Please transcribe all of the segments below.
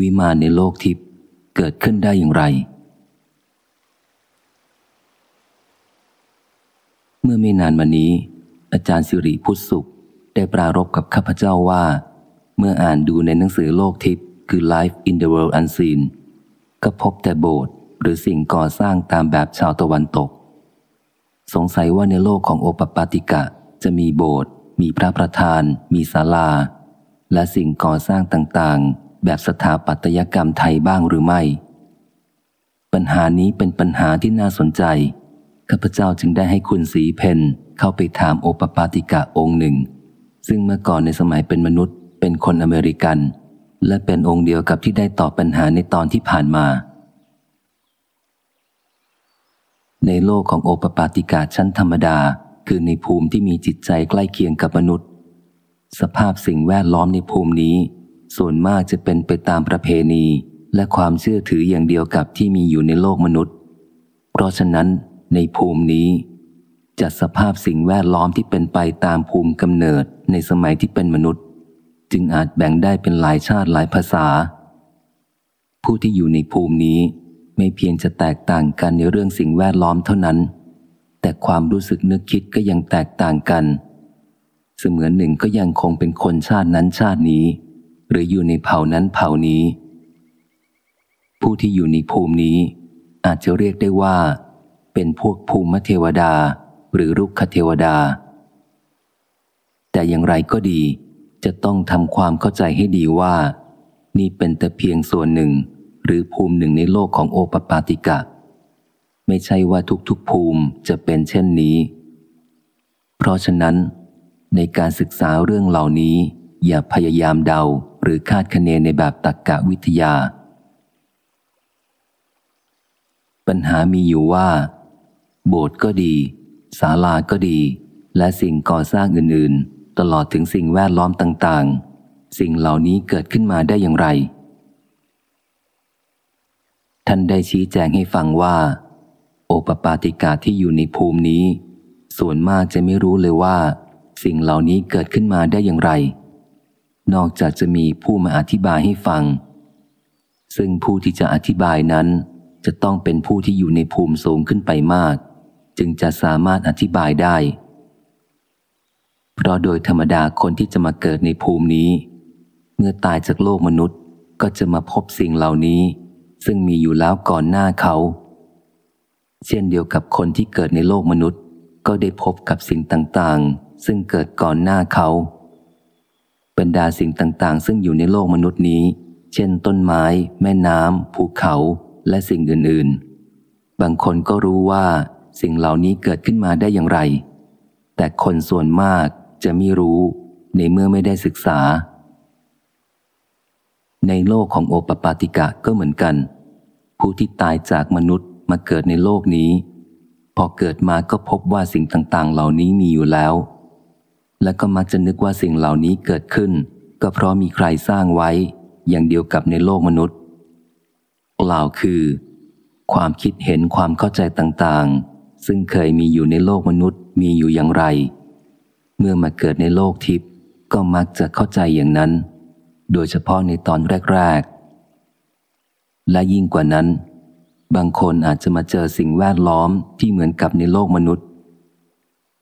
วิมานในโลกทิพย์เกิดขึ้นได้อย่างไร เมื่อไม่นานมานี้ อาจารย์สิริพุทธสุขได้ปรารบกับข้าพเจ้าว่า เมื่ออ่านดูในหนังสือโลกทิพย์คือ Life in the World Unseen ก็พบแต่โบสถ์หรือสิ่งก่อสร้างตามแบบชาวตะวันตก สงสัยว่าในโลกของโอปปาติกะจะมีโบสถ์มีพระประธาน มีศาลา และสิ่งก่อสร้างต่างๆ แบบสถาปัตยกรรมไทยบ้างหรือไม่ ปัญหานี้เป็นปัญหาที่น่าสนใจ ข้าพเจ้าจึงได้ให้คุณสีเพนเข้าไปถามโอปปาติกะองค์หนึ่ง ซึ่งเมื่อก่อนในสมัยเป็นมนุษย์ เป็นคนอเมริกัน และเป็นองค์เดียวกับที่ได้ตอบปัญหาในตอนที่ผ่านมา ในโลกของโอปปาติกาชั้นธรรมดา คือในภูมิที่มีจิตใจใกล้เคียงกับมนุษย์ สภาพสิ่งแวดล้อมในภูมินี้ ส่วนมากจะเป็นไปตามประเพณีและความเชื่อถืออย่างเดียวกับที่มีอยู่ในโลกมนุษย์ เพราะฉะนั้นในภูมินี้ จัดสภาพสิ่งแวดล้อมที่เป็นไปตามภูมิกำเนิดในสมัยที่เป็นมนุษย์ จึงอาจแบ่งได้เป็นหลายชาติหลายภาษา ผู้ที่อยู่ในภูมินี้ไม่เพียงจะแตกต่างกันในเรื่องสิ่งแวดล้อมเท่านั้น แต่ความรู้สึกนึกคิดก็ยังแตกต่างกัน เสมือนหนึ่งก็ยังคงเป็นคนชาตินั้นชาตินี้ หรืออยู่ในเผ่านั้นเผ่านี้ ผู้ที่อยู่ในภูมินี้ อาจจะเรียกได้ว่า เป็นพวกภูมิเทวดาหรือรุกขเทวดา แต่อย่างไรก็ดีจะต้องทำความเข้าใจให้ดีว่า นี่เป็นแต่เพียงส่วนหนึ่ง หรือภูมิหนึ่งในโลกของโอปปาติกะ ไม่ใช่ว่าทุกๆภูมิจะเป็นเช่นนี้ เพราะฉะนั้นในการศึกษาเรื่องเหล่านี้ อย่าพยายามเดาหรือคาดคะเนในแบบตักกะวิทยา ปัญหามีอยู่ว่า โบสถ์ก็ดี ศาลาก็ดี และสิ่งก่อสร้างอื่น ๆ ตลอดถึงสิ่งแวดล้อมต่าง ๆ สิ่งเหล่านี้เกิดขึ้นมาได้อย่างไร ท่านได้ชี้แจงให้ฟังว่า โอปปาติกาที่อยู่ในภูมินี้ ส่วนมากจะไม่รู้เลยว่า สิ่งเหล่านี้เกิดขึ้นมาได้อย่างไร นอกจากจะมีผู้มาอธิบายให้ฟัง ซึ่งผู้ที่จะอธิบายนั้น จะต้องเป็นผู้ที่อยู่ในภูมิสูงขึ้นไปมาก จึงจะสามารถอธิบายได้ เพราะโดยธรรมดาคนที่จะมาเกิดในภูมินี้ เมื่อตายจากโลกมนุษย์ก็จะมาพบสิ่งเหล่านี้ ซึ่งมีอยู่แล้วก่อนหน้าเขา เช่นเดียวกับคนที่เกิดในโลกมนุษย์ ก็ได้พบกับสิ่งต่างๆ ซึ่งเกิดก่อนหน้าเขา บรรดาสิ่งต่างๆ ซึ่งอยู่ในโลกมนุษย์นี้ เช่น ต้นไม้ แม่น้ำภูเขาและสิ่งอื่นๆ บางคนก็รู้ว่าสิ่งเหล่านี้เกิดขึ้นมาได้อย่างไร แต่คนส่วนมากจะไม่รู้ในเมื่อไม่ได้ศึกษา ในโลกของโอปปาติกะก็เหมือนกัน ผู้ที่ตายจากมนุษย์มาเกิดในโลกนี้ พอเกิดมาก็พบว่าสิ่งต่างๆ เหล่านี้มีอยู่แล้ว และก็มักจะนึกว่าสิ่งเหล่านี้เกิดขึ้น ก็เพราะมีใครสร้างไว้ อย่างเดียวกับในโลกมนุษย์กล่าวคือ ความคิดเห็นความเข้าใจต่างๆ ซึ่งเคยมีอยู่ในโลกมนุษย์มีอยู่อย่างไร เมื่อมาเกิดในโลกทิพย์ก็มักจะเข้าใจอย่างนั้น โดยเฉพาะในตอนแรกๆ และยิ่งกว่านั้น บางคนอาจจะมาเจอสิ่งแวดล้อมที่เหมือนกับในโลกมนุษย์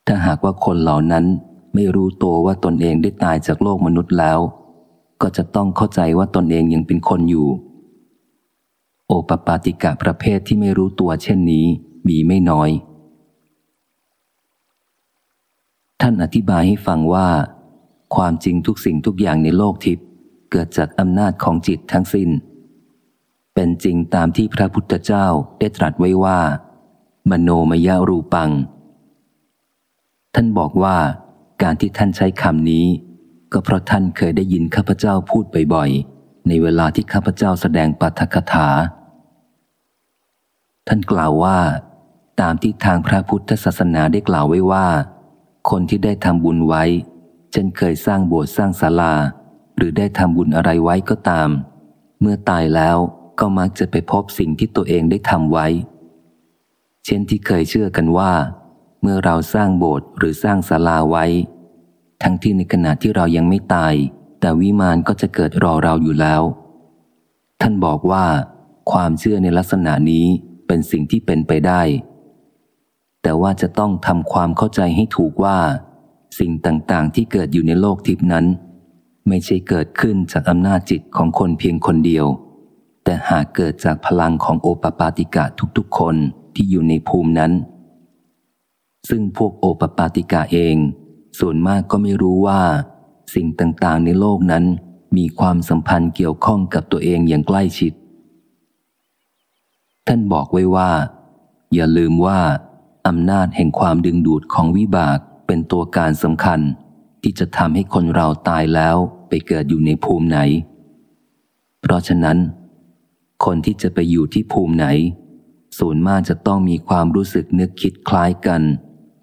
ถ้าหากว่าคนเหล่านั้น ไม่รู้ตัวว่าตนเองได้ตายจากโลกมนุษย์แล้ว ก็จะต้องเข้าใจว่าตนเองยังเป็นคนอยู่ โอปปาติกะประเภทที่ไม่รู้ตัวเช่นนี้มีไม่น้อย ท่านอธิบายให้ฟังว่า ความจริงทุกสิ่งทุกอย่างในโลกทิพย์เกิดจากอำนาจของจิตทั้งสิน้น เป็นจริงตามที่พระพุทธเจ้าได้ตรัสไว้ว่า มโนมยารูปัง ท่านบอกว่า การที่ท่านใช้คำนี้ ก็เพราะท่านเคยได้ยินข้าพเจ้าพูดบ่อยๆ ในเวลาที่ข้าพเจ้าแสดงปาฐกถา ท่านกล่าวว่า ตามที่ทางพระพุทธศาสนาได้กล่าวไว้ว่า คนที่ได้ทำบุญไว้ เช่นเคยสร้างโบสถ์สร้างศาลา หรือได้ทำบุญอะไรไว้ก็ตาม เมื่อตายแล้วก็มักจะไปพบสิ่งที่ตัวเองได้ทำไว้ เช่นที่เคยเชื่อกันว่า เมื่อเราสร้างโบสถ์หรือสร้างศาลาไว้ ทั้งที่ในขณะที่เรายังไม่ตาย แต่วิมานก็จะเกิดรอเราอยู่แล้ว ท่านบอกว่า ความเชื่อในลักษณะนี้เป็นสิ่งที่เป็นไปได้ แต่ว่าจะต้องทำความเข้าใจให้ถูกว่า สิ่งต่างๆที่เกิดอยู่ในโลกทิพนั้น ไม่ใช่เกิดขึ้นจากอำนาจจิตของคนเพียงคนเดียว แต่หากเกิดจากพลังของโอปปาติกะทุกๆคนที่อยู่ในภูมินั้น ซึ่งพวกโอปปาติกะเอง ส่วนมากก็ไม่รู้ว่า สิ่งต่างๆในโลกนั้นมีความสัมพันธ์เกี่ยวข้องกับตัวเองอย่างใกล้ชิด ท่านบอกไว้ว่า อย่าลืมว่าอำนาจแห่งความดึงดูดของวิบากเป็นตัวการสำคัญ ที่จะทำให้คนเราตายแล้วไปเกิดอยู่ในภูมิไหน เพราะฉะนั้น คนที่จะไปอยู่ที่ภูมิไหน ส่วนมากจะต้องมีความรู้สึกนึกคิดคล้ายกัน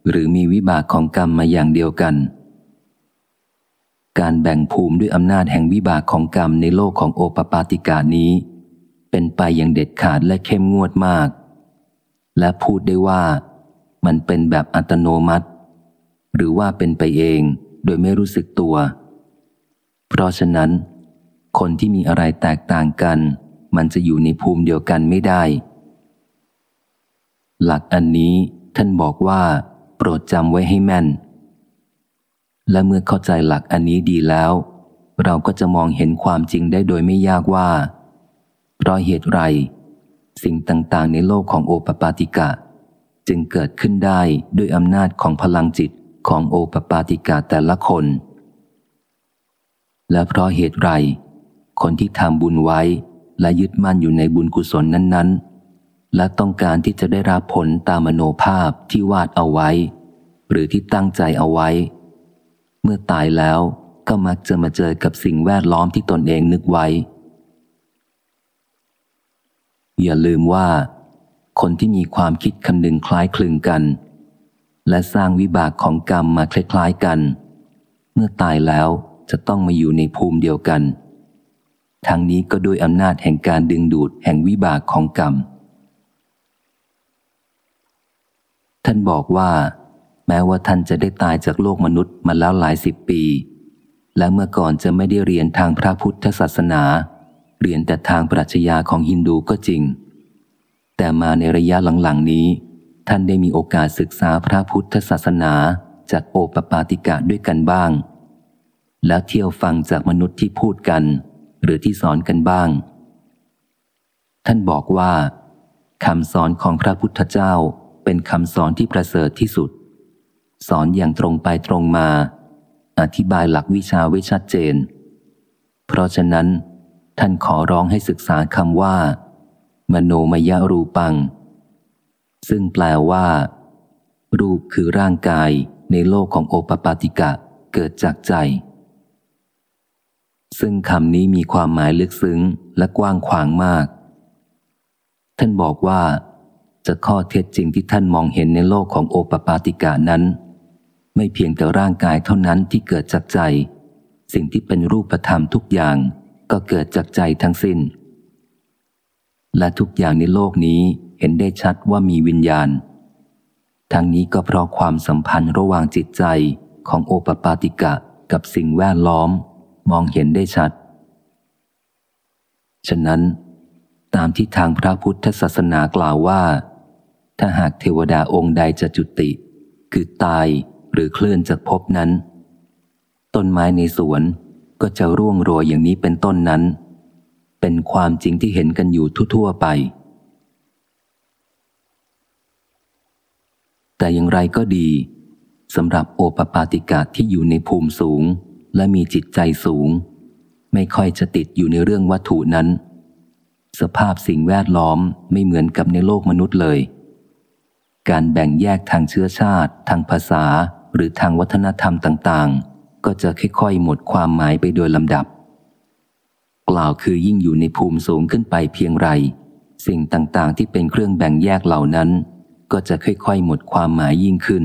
หรือมีวิบากของกรรมมาอย่างเดียวกัน การแบ่งภูมิด้วยอำนาจแห่งวิบากของกรรมในโลกของโอปปาติกานี้ เป็นไปอย่างเด็ดขาดและเข้มงวดมาก และพูดได้ว่ามันเป็นแบบอัตโนมัติ หรือว่าเป็นไปเองโดยไม่รู้สึกตัว เพราะฉะนั้น คนที่มีอะไรแตกต่างกัน มันจะอยู่ในภูมิเดียวกันไม่ได้ หลักอันนี้ท่านบอกว่า โปรดจำไว้ให้แม่น และเมื่อเข้าใจหลักอันนี้ดีแล้ว เราก็จะมองเห็นความจริงได้โดยไม่ยากว่า เพราะเหตุไร สิ่งต่างๆ ในโลกของโอปปาติกะ จึงเกิดขึ้นได้ด้วยอำนาจของพลังจิตของโอปปาติกะแต่ละคน และเพราะเหตุไร คนที่ทำบุญไว้และยึดมั่นอยู่ในบุญกุศลนั้นๆ และต้องการที่จะได้รับผลตามมโนภาพที่วาดเอาไว้ หรือที่ตั้งใจเอาไว้ เมื่อตายแล้วก็มักจะมาเจอกับสิ่งแวดล้อมที่ตนเองนึกไว้ อย่าลืมว่า คนที่มีความคิดคำนึงคล้ายคลึงกัน และสร้างวิบากของกรรมมาคล้ายๆกัน เมื่อตายแล้วจะต้องมาอยู่ในภูมิเดียวกัน ทั้งนี้ก็ด้วยอำนาจแห่งการดึงดูดแห่งวิบากของกรรม ท่านบอกว่า แม้ว่าท่านจะได้ตายจากโลกมนุษย์มาแล้วหลายสิบปี และเมื่อก่อนจะไม่ได้เรียนทางพระพุทธศาสนา เรียนแต่ทางปรัชญาของฮินดูก็จริง แต่มาในระยะหลังๆนี้ ท่านได้มีโอกาสศึกษาพระพุทธศาสนาจากโอปปาติกะด้วยกันบ้าง แล้วเที่ยวฟังจากมนุษย์ที่พูดกัน หรือที่สอนกันบ้าง ท่านบอกว่าคำสอนของพระพุทธเจ้า เป็นคำสอนที่ประเสริฐที่สุด สอนอย่างตรงไปตรงมา อธิบายหลักวิชาไว้ชัดเจน เพราะฉะนั้น ท่านขอร้องให้ศึกษาคำว่า มโนมยรูปัง ซึ่งแปลว่า รูปคือร่างกายในโลกของโอปปาติกะเกิดจากใจ ซึ่งคำนี้มีความหมายลึกซึ้งและกว้างขวางมาก ท่านบอกว่า จะข้อเท็จจริงที่ท่านมองเห็นในโลกของโอปปาติกะนั้น ไม่เพียงแต่ร่างกายเท่านั้นที่เกิดจากใจ สิ่งที่เป็นรูปธรรมทุกอย่างก็เกิดจากใจทั้งสิน้น และทุกอย่างในโลกนี้เห็นได้ชัดว่ามีวิญญาณ ทั้งนี้ก็เพราะความสัมพันธ์ระหว่างจิตใจของโอปปาติกะกับสิ่งแวดล้อม มองเห็นได้ชัด ฉะนั้น ตามที่ทางพระพุทธศาสนากล่าวว่า ถ้าหากเทวดาองค์ใดจะจุติ คือตายหรือเคลื่อนจากภพนั้น ต้นไม้ในสวนก็จะร่วงโรยอย่างนี้เป็นต้นนั้น เป็นความจริงที่เห็นกันอยู่ทั่วๆไป แต่อย่างไรก็ดีสำหรับโอปปาติกาที่อยู่ในภูมิสูง และมีจิตใจสูง ไม่ค่อยจะติดอยู่ในเรื่องวัตถุนั้น สภาพสิ่งแวดล้อมไม่เหมือนกับในโลกมนุษย์เลย การแบ่งแยกทางเชื้อชาติ ทางภาษา หรือทางวัฒนธรรมต่างๆ ก็จะค่อยๆ หมดความหมายไปโดยลำดับ กล่าวคือยิ่งอยู่ในภูมิสูงขึ้นไปเพียงไร สิ่งต่างๆ ที่เป็นเครื่องแบ่งแยกเหล่านั้น ก็จะค่อยๆ หมดความหมายยิ่งขึ้น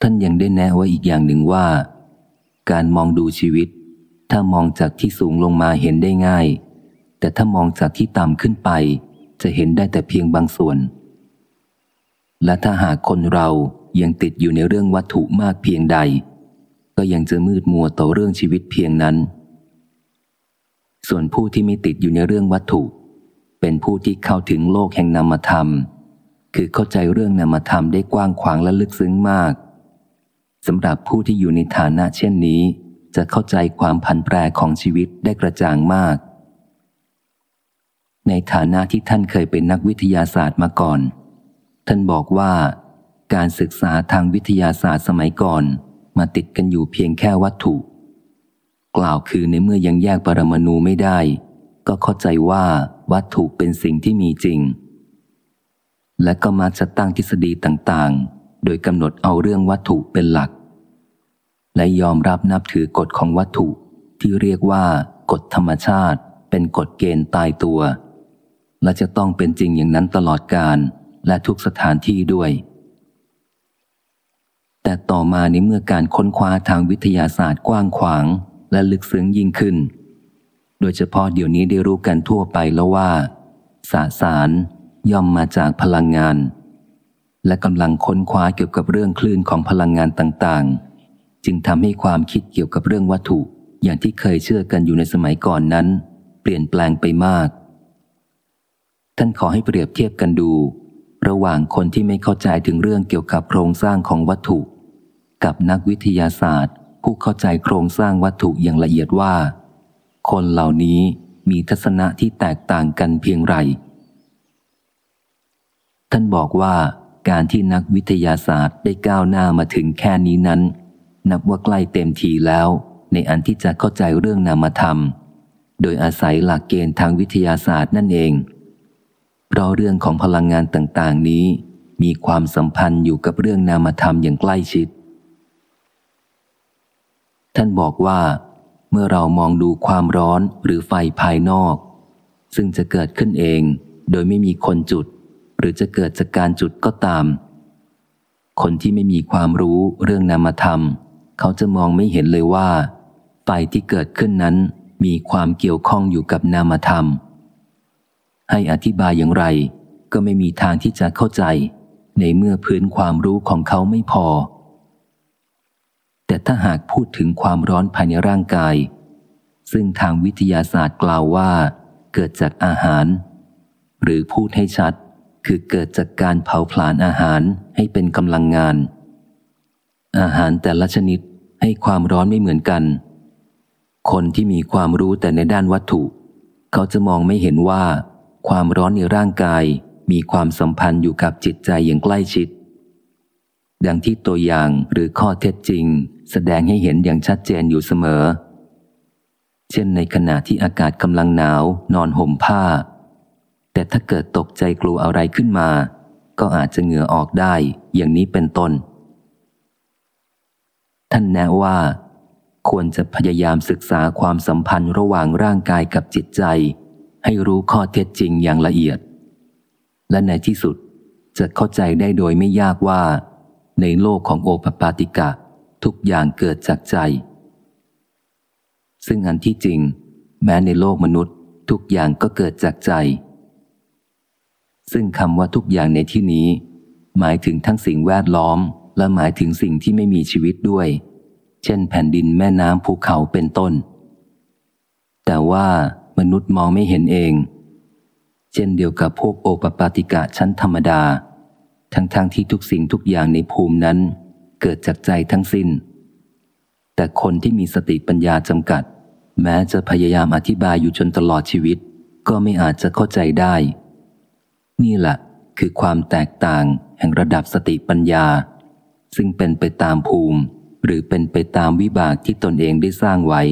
ท่านยังได้แนะไว้อีกอย่างหนึ่งว่า การมองดูชีวิต ถ้ามองจากที่สูงลงมาเห็นได้ง่าย แต่ถ้ามองจากที่ต่ำขึ้นไป จะเห็นได้แต่เพียงบางส่วน และถ้าหากคนเรายังติดอยู่ในเรื่องวัตถุมากเพียงใด ก็ยังจะมืดมัวต่อเรื่องชีวิตเพียงนั้น ส่วนผู้ที่ไม่ติดอยู่ในเรื่องวัตถุ เป็นผู้ที่เข้าถึงโลกแห่งนามธรรม คือเข้าใจเรื่องนามธรรมได้กว้างขวางและลึกซึ้งมากสำหรับผู้ที่อยู่ในฐานะเช่นนี้ จะเข้าใจความพันแปรของชีวิตได้กระจ่างมาก ในฐานะที่ท่านเคยเป็นนักวิทยาศาสตร์มาก่อน ท่านบอกว่าการศึกษาทางวิทยาศาสตร์สมัยก่อน มาติดกันอยู่เพียงแค่วัตถุ กล่าวคือในเมื่อยังแยกปรมาณูไม่ได้ ก็เข้าใจว่าวัตถุเป็นสิ่งที่มีจริง และก็มาจะตั้งทฤษฎีต่างๆ โดยกำหนดเอาเรื่องวัตถุเป็นหลัก และยอมรับนับถือกฎของวัตถุที่เรียกว่ากฎธรรมชาติ เป็นกฎเกณฑ์ตายตัว และจะต้องเป็นจริงอย่างนั้นตลอดกาลและทุกสถานที่ด้วย แต่ต่อมาในเมื่อการค้นคว้าทางวิทยาศาสตร์กว้างขวาง และลึกซึ้งยิ่งขึ้น โดยเฉพาะเดี๋ยวนี้ได้รู้กันทั่วไปแล้วว่าสสารย่อมมาจากพลังงาน และกำลังค้นคว้าเกี่ยวกับเรื่องคลื่นของพลังงานต่างๆ จึงทำให้ความคิดเกี่ยวกับเรื่องวัตถุ อย่างที่เคยเชื่อกันอยู่ในสมัยก่อนนั้น เปลี่ยนแปลงไปมาก ท่านขอให้เปรียบเทียบกันดู ระหว่างคนที่ไม่เข้าใจถึงเรื่องเกี่ยวกับโครงสร้างของวัตถุ กับนักวิทยาศาสตร์ ผู้เข้าใจโครงสร้างวัตถุอย่างละเอียดว่า คนเหล่านี้มีทัศนะที่แตกต่างกันเพียงไร ท่านบอกว่าการที่นักวิทยาศาสตร์ได้ก้าวหน้ามาถึงแค่นี้นั้น นับว่าใกล้เต็มทีแล้ว ในอันที่จะเข้าใจเรื่องนามธรรม โดยอาศัยหลักเกณฑ์ทางวิทยาศาสตร์นั่นเอง เพราะเรื่องของพลังงานต่างๆ นี้ มีความสัมพันธ์อยู่กับเรื่องนามธรรมอย่างใกล้ชิด ท่านบอกว่า เมื่อเรามองดูความร้อนหรือไฟภายนอก ซึ่งจะเกิดขึ้นเอง โดยไม่มีคนจุด หรือจะเกิดจากการจุดก็ตาม คนที่ไม่มีความรู้เรื่องนามธรรม เขาจะมองไม่เห็นเลยว่า ไฟที่เกิดขึ้นนั้นมีความเกี่ยวข้องอยู่กับนามธรรม ให้อธิบายอย่างไร ก็ไม่มีทางที่จะเข้าใจ ในเมื่อพื้นความรู้ของเขาไม่พอ แต่ถ้าหากพูดถึงความร้อนภายในร่างกาย ซึ่งทางวิทยาศาสตร์กล่าวว่า เกิดจากอาหาร หรือพูดให้ชัดคือเกิดจากการเผาผลาญอาหารให้เป็นกำลังงาน อาหารแต่ละชนิดให้ความร้อนไม่เหมือนกัน คนที่มีความรู้แต่ในด้านวัตถุ เขาจะมองไม่เห็นว่า ความร้อนในร่างกายมีความสัมพันธ์อยู่กับจิตใจอย่างใกล้ชิด ดังที่ตัวอย่างหรือข้อเท็จจริง แสดงให้เห็นอย่างชัดเจนอยู่เสมอ เช่นในขณะที่อากาศกำลังหนาวนอนห่มผ้า แต่ถ้าเกิดตกใจกลัวอะไรขึ้นมา ก็อาจจะเหงื่อออกได้อย่างนี้เป็นต้น ท่านแนะว่า ควรจะพยายามศึกษาความสัมพันธ์ระหว่างร่างกายกับจิตใจ ให้รู้ข้อเท็จจริงอย่างละเอียด และในที่สุดจะเข้าใจได้โดยไม่ยากว่า ในโลกของโอปปาติกะทุกอย่างเกิดจากใจ ซึ่งอันที่จริง แม้ในโลกมนุษย์ทุกอย่างก็เกิดจากใจ ซึ่งคำว่าทุกอย่างในที่นี้ หมายถึงทั้งสิ่งแวดล้อม และหมายถึงสิ่งที่ไม่มีชีวิตด้วย เช่นแผ่นดินแม่น้ำภูเขาเป็นต้น แต่ว่า มนุษย์มองไม่เห็นเอง เช่นเดียวกับพวกโอปปาติกะชั้นธรรมดา ทั้งๆทที่ทุกสิ่งทุกอย่างในภูมินั้น เกิดจากใจทั้งสิน้น แต่คนที่มีสติปัญญาจำกัด แม้จะพยายามอธิบายอยู่จนตลอดชีวิต ก็ไม่อาจจะเข้าใจได้ นี่แหละคือความแตกต่างแห่งระดับสติปัญญา ซึ่งเป็นไปตามภูมิ หรือเป็นไปตามวิบากที่ตนเองได้สร้างไว้